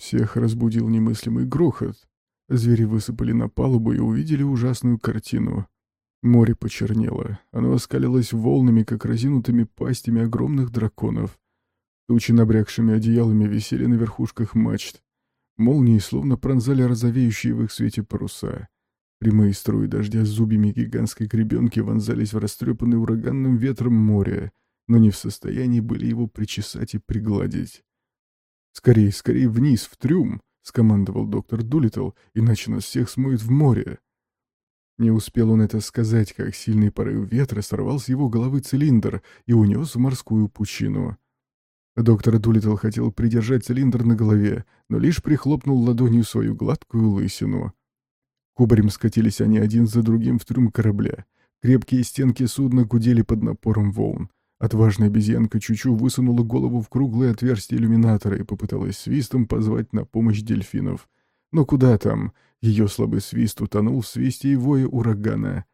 Всех разбудил немыслимый грохот. Звери высыпали на палубу и увидели ужасную картину. Море почернело. Оно оскалилось волнами, как разинутыми пастями огромных драконов. Тучи, набрякшими одеялами, висели на верхушках мачт. Молнии словно пронзали розовеющие в их свете паруса. Прямые струи дождя с зубьями гигантской гребенки вонзались в растрепанный ураганным ветром море, но не в состоянии были его причесать и пригладить. «Скорей, скорей вниз, в трюм!» — скомандовал доктор Дулитл, «иначе нас всех смоет в море!» Не успел он это сказать, как сильный порыв ветра сорвал с его головы цилиндр и унес в морскую пучину. Доктор Дулитл хотел придержать цилиндр на голове, но лишь прихлопнул ладонью свою гладкую лысину. Кубарем скатились они один за другим в трюм корабля. Крепкие стенки судна гудели под напором волн. Отважная обезьянка Чучу высунула голову в круглое отверстие иллюминатора и попыталась свистом позвать на помощь дельфинов. Но куда там? Ее слабый свист утонул в свисте и вое урагана.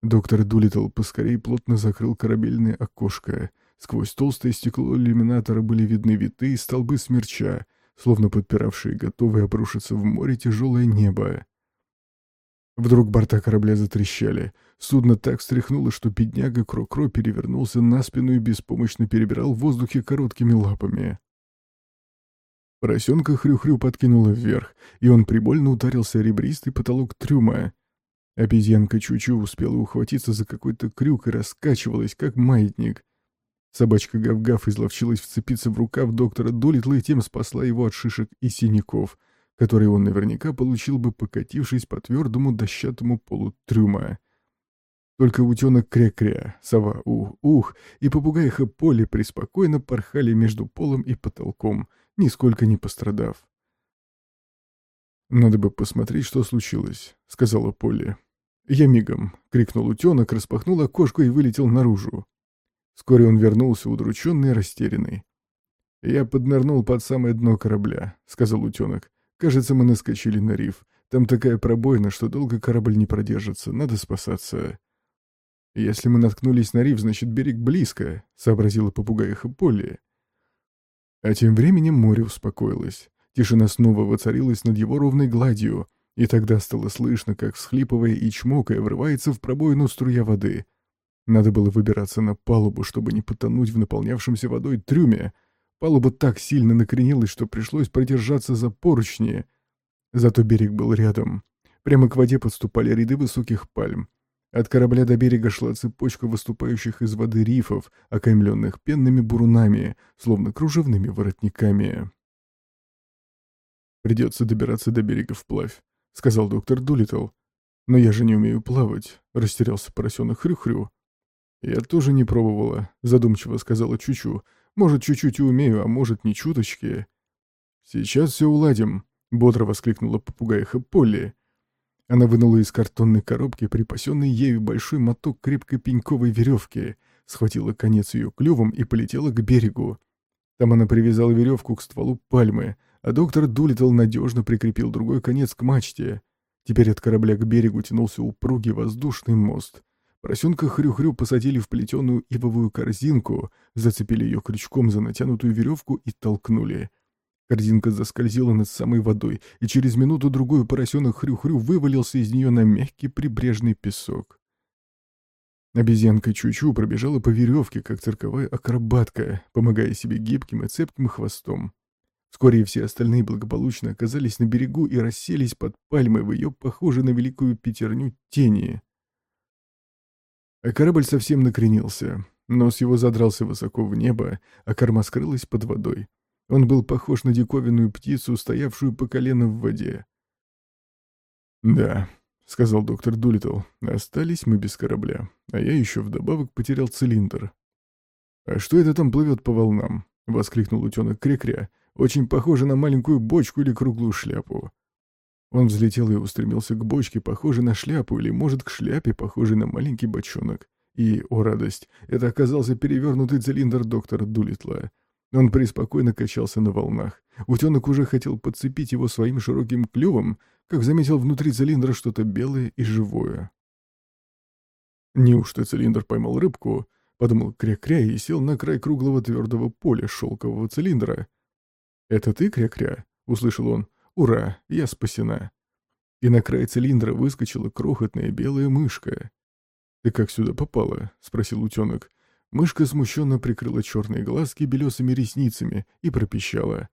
Доктор Дулитл поскорей плотно закрыл корабельное окошко. Сквозь толстое стекло иллюминатора были видны витые столбы смерча, словно подпиравшие готовые обрушиться в море тяжелое небо. Вдруг борта корабля затрещали. Судно так встряхнуло, что бедняга Крокро перевернулся на спину и беспомощно перебирал в воздухе короткими лапами. Поросенка хрю-хрю подкинула вверх, и он прибольно ударился ребристый потолок трюма. Обезьянка Чучу успела ухватиться за какой-то крюк и раскачивалась, как маятник. Собачка Гав-Гав изловчилась вцепиться в рукав доктора Долитла и тем спасла его от шишек и синяков — который он наверняка получил бы, покатившись по твердому дощатому полу трюма. Только утенок Кря-Кря, сова Ух-Ух и попугайха Поле преспокойно порхали между полом и потолком, нисколько не пострадав. «Надо бы посмотреть, что случилось», — сказала Полли. «Я мигом», — крикнул утенок, распахнул окошко и вылетел наружу. Вскоре он вернулся, удрученный и растерянный. «Я поднырнул под самое дно корабля», — сказал утенок. Кажется, мы наскочили на риф. Там такая пробоина, что долго корабль не продержится. Надо спасаться. Если мы наткнулись на риф, значит, берег близко, сообразила попугаиха Полли. А тем временем море успокоилось. Тишина снова воцарилась над его ровной гладью, и тогда стало слышно, как, всхлипывая и чмокая, врывается в пробоину струя воды. Надо было выбираться на палубу, чтобы не потонуть в наполнявшемся водой трюме, Палуба так сильно накренилась, что пришлось продержаться за поручни. Зато берег был рядом. Прямо к воде подступали ряды высоких пальм. От корабля до берега шла цепочка выступающих из воды рифов, окаймленных пенными бурунами, словно кружевными воротниками. «Придется добираться до берега вплавь», — сказал доктор Дулитл. «Но я же не умею плавать», — растерялся поросенок Хрю-Хрю. «Я тоже не пробовала», — задумчиво сказала Чучу. Может, чуть-чуть и умею, а может, не чуточки. Сейчас все уладим, — бодро воскликнула попугайха Полли. Она вынула из картонной коробки припасенный ею большой моток крепкой пеньковой веревки, схватила конец ее клювом и полетела к берегу. Там она привязала веревку к стволу пальмы, а доктор Дулитл надежно прикрепил другой конец к мачте. Теперь от корабля к берегу тянулся упругий воздушный мост. Поросенка хрю-хрю посадили в плетеную ивовую корзинку, зацепили ее крючком за натянутую веревку и толкнули. Корзинка заскользила над самой водой, и через минуту-другую поросенок хрю-хрю вывалился из нее на мягкий прибрежный песок. Обезьянка Чучу пробежала по веревке, как цирковая акробатка, помогая себе гибким и цепким хвостом. Вскоре все остальные благополучно оказались на берегу и расселись под пальмой в ее похожей на великую пятерню тени. А корабль совсем накренился. Нос его задрался высоко в небо, а корма скрылась под водой. Он был похож на диковинную птицу, стоявшую по колено в воде. «Да», — сказал доктор Дулитл, — «остались мы без корабля, а я еще вдобавок потерял цилиндр». «А что это там плывет по волнам?» — воскликнул утенок Крекря. «Очень похоже на маленькую бочку или круглую шляпу». Он взлетел и устремился к бочке, похожей на шляпу, или, может, к шляпе, похожей на маленький бочонок. И, о радость, это оказался перевернутый цилиндр доктора Дулитла. Он преспокойно качался на волнах. Утенок уже хотел подцепить его своим широким клювом, как заметил внутри цилиндра что-то белое и живое. «Неужто цилиндр поймал рыбку?» — подумал Кря-Кря и сел на край круглого твердого поля шелкового цилиндра. «Это ты, Кря-Кря?» — услышал он. «Ура! Я спасена!» И на край цилиндра выскочила крохотная белая мышка. «Ты как сюда попала?» — спросил утенок. Мышка смущенно прикрыла черные глазки белесыми ресницами и пропищала.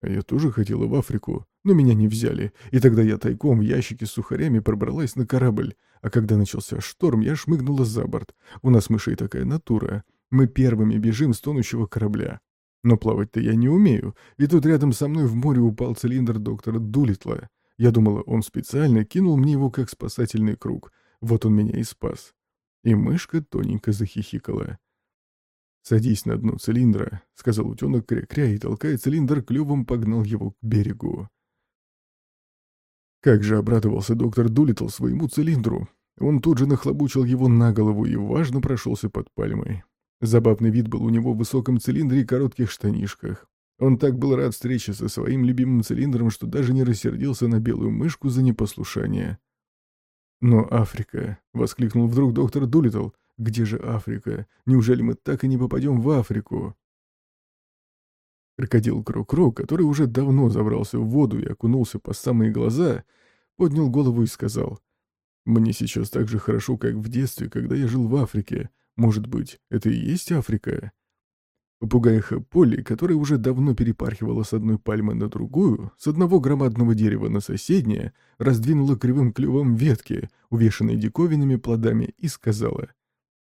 А я тоже хотела в Африку, но меня не взяли, и тогда я тайком в ящике с сухарями пробралась на корабль, а когда начался шторм, я шмыгнула за борт. У нас мышей такая натура. Мы первыми бежим с тонущего корабля. Но плавать-то я не умею, и тут рядом со мной в море упал цилиндр доктора Дулитла. Я думала, он специально кинул мне его как спасательный круг. Вот он меня и спас. И мышка тоненько захихикала. «Садись на дно цилиндра», — сказал утенок кря-кря и, толкая цилиндр, клювом погнал его к берегу. Как же обрадовался доктор Дулитл своему цилиндру. Он тут же нахлобучил его на голову и важно прошелся под пальмой. Забавный вид был у него в высоком цилиндре и коротких штанишках. Он так был рад встрече со своим любимым цилиндром, что даже не рассердился на белую мышку за непослушание. «Но Африка!» — воскликнул вдруг доктор Дулитл — где же Африка? Неужели мы так и не попадем в Африку? Крокодил Кро-Кро, который уже давно забрался в воду и окунулся по самые глаза, поднял голову и сказал, «Мне сейчас так же хорошо, как в детстве, когда я жил в Африке. Может быть, это и есть Африка?» Попугаиха Полли, которая уже давно перепархивала с одной пальмы на другую, с одного громадного дерева на соседнее, раздвинула кривым клювом ветки, увешанные диковинными плодами, и сказала,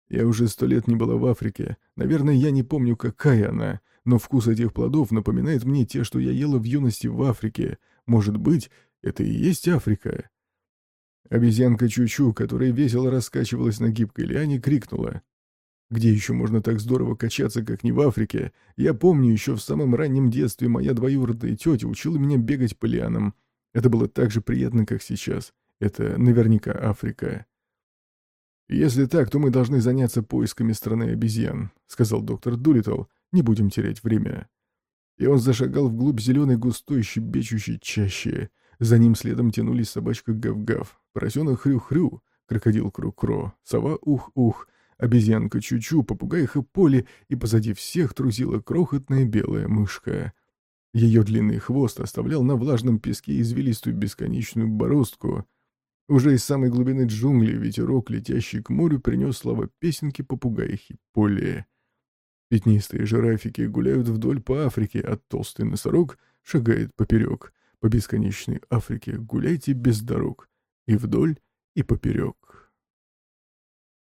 я уже сто лет не была в Африке. Наверное, я не помню, какая она, но вкус этих плодов напоминает мне те, что я ела в юности в Африке. Может быть, это и есть Африка?» Обезьянка Чучу, которая весело раскачивалась на гибкой лиане, крикнула. «Где еще можно так здорово качаться, как не в Африке? Я помню, еще в самом раннем детстве моя двоюродная тетя учила меня бегать по лианам. Это было так же приятно, как сейчас. Это наверняка Африка». «Если так, то мы должны заняться поисками страны обезьян», — сказал доктор Дулитл. «Не будем терять время». И он зашагал вглубь зеленой густой щебечущей чащи. За ним следом тянулись собачка Гав-Гав, поросенок Хрю-Хрю, крокодил Кру-Кро, сова Ух-Ух, обезьянка Чучу, попугайха Поли, и позади всех трусила крохотная белая мышка. Ее длинный хвост оставлял на влажном песке извилистую бесконечную бороздку, уже из самой глубины джунглей ветерок, летящий к морю, принес слова песенки попугаихи Поле. Пятнистые жирафики гуляют вдоль по Африке, а толстый носорог шагает поперек. По бесконечной Африке гуляйте без дорог. И вдоль, и поперек.